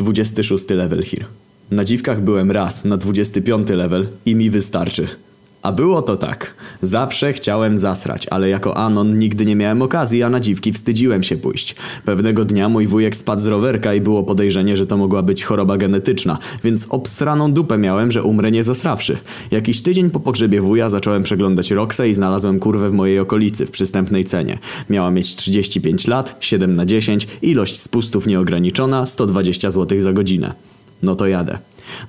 26 level here. Na dziwkach byłem raz, na 25 level i mi wystarczy. A było to tak. Zawsze chciałem zasrać, ale jako Anon nigdy nie miałem okazji, a na dziwki wstydziłem się pójść. Pewnego dnia mój wujek spadł z rowerka i było podejrzenie, że to mogła być choroba genetyczna, więc obsraną dupę miałem, że umrę nie zasrawszy. Jakiś tydzień po pogrzebie wuja zacząłem przeglądać Roxę i znalazłem kurwę w mojej okolicy w przystępnej cenie. Miała mieć 35 lat, 7 na 10, ilość spustów nieograniczona, 120 zł za godzinę. No to jadę.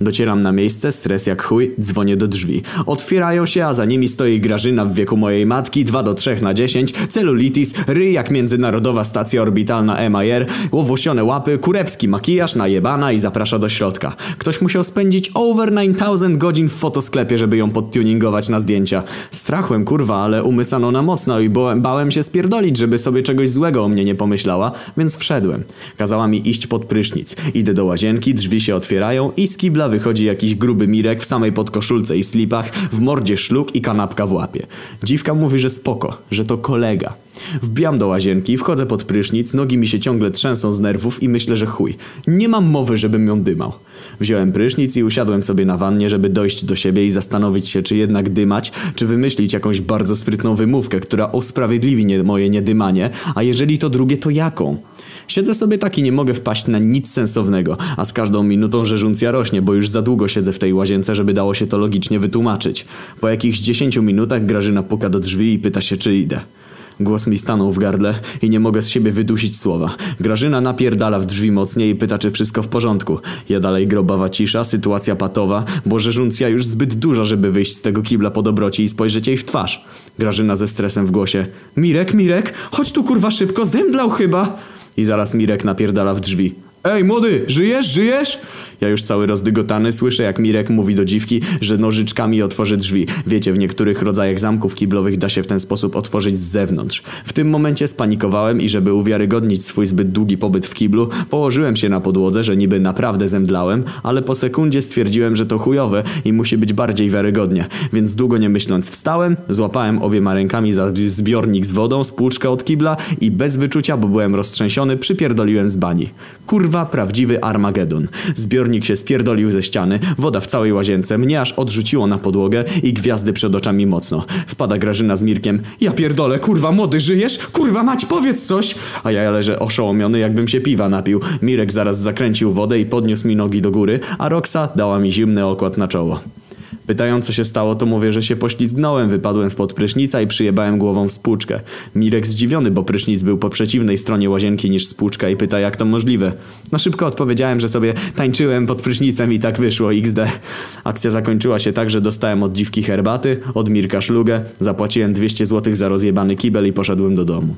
Docieram na miejsce, stres jak chuj, dzwonię do drzwi. Otwierają się, a za nimi stoi Grażyna w wieku mojej matki, 2 do 3 na 10, celulitis, ryj jak międzynarodowa stacja orbitalna MIR, łowosione łapy, kurewski makijaż, najebana i zaprasza do środka. Ktoś musiał spędzić over 9000 godzin w fotosklepie, żeby ją podtuningować na zdjęcia. Strachłem kurwa, ale umysano na mocno i bałem, bałem się spierdolić, żeby sobie czegoś złego o mnie nie pomyślała, więc wszedłem. Kazała mi iść pod prysznic. Idę do łazienki, drzwi się otwierają i z kibla wychodzi jakiś gruby Mirek w samej podkoszulce i slipach, w mordzie szluk i kanapka w łapie. Dziwka mówi, że spoko, że to kolega. Wbijam do łazienki, wchodzę pod prysznic, nogi mi się ciągle trzęsą z nerwów i myślę, że chuj. Nie mam mowy, żebym ją dymał. Wziąłem prysznic i usiadłem sobie na wannie, żeby dojść do siebie i zastanowić się, czy jednak dymać, czy wymyślić jakąś bardzo sprytną wymówkę, która usprawiedliwi nie moje niedymanie, a jeżeli to drugie, to jaką? Siedzę sobie tak i nie mogę wpaść na nic sensownego, a z każdą minutą rzeżuncja rośnie, bo już za długo siedzę w tej łazience, żeby dało się to logicznie wytłumaczyć. Po jakichś 10 minutach Grażyna puka do drzwi i pyta się, czy idę. Głos mi stanął w gardle i nie mogę z siebie wydusić słowa. Grażyna napierdala w drzwi mocniej i pyta, czy wszystko w porządku. Ja dalej grobawa cisza, sytuacja patowa, bo rzeżuncja już zbyt duża, żeby wyjść z tego kibla po dobroci i spojrzeć jej w twarz. Grażyna ze stresem w głosie. Mirek, Mirek, chodź tu kurwa szybko, zemdlał chyba. I zaraz Mirek napierdala w drzwi. Ej, młody, żyjesz, żyjesz? Ja już cały rozdygotany słyszę, jak Mirek mówi do dziwki, że nożyczkami otworzy drzwi. Wiecie, w niektórych rodzajach zamków kiblowych da się w ten sposób otworzyć z zewnątrz. W tym momencie spanikowałem i żeby uwiarygodnić swój zbyt długi pobyt w kiblu, położyłem się na podłodze, że niby naprawdę zemdlałem, ale po sekundzie stwierdziłem, że to chujowe i musi być bardziej wiarygodnie. Więc długo nie myśląc wstałem, złapałem obiema rękami za zbiornik z wodą, spłuczkę od kibla i bez wyczucia, bo byłem roztrzęsiony, przypierdoliłem z bani. Kurwa, prawdziwy Armagedon. Zbiornik się spierdolił ze ściany, woda w całej łazience, mnie aż odrzuciło na podłogę i gwiazdy przed oczami mocno. Wpada Grażyna z Mirkiem. Ja pierdolę, kurwa, młody, żyjesz? Kurwa mać, powiedz coś! A ja leżę oszołomiony, jakbym się piwa napił. Mirek zaraz zakręcił wodę i podniósł mi nogi do góry, a Roxa dała mi zimny okład na czoło. Pytają co się stało, to mówię, że się poślizgnąłem, wypadłem spod prysznica i przyjebałem głową w spłuczkę. Mirek zdziwiony, bo prysznic był po przeciwnej stronie łazienki niż spłuczka i pyta jak to możliwe. Na szybko odpowiedziałem, że sobie tańczyłem pod prysznicem i tak wyszło XD. Akcja zakończyła się tak, że dostałem od dziwki herbaty, od Mirka szlugę, zapłaciłem 200 zł za rozjebany kibel i poszedłem do domu.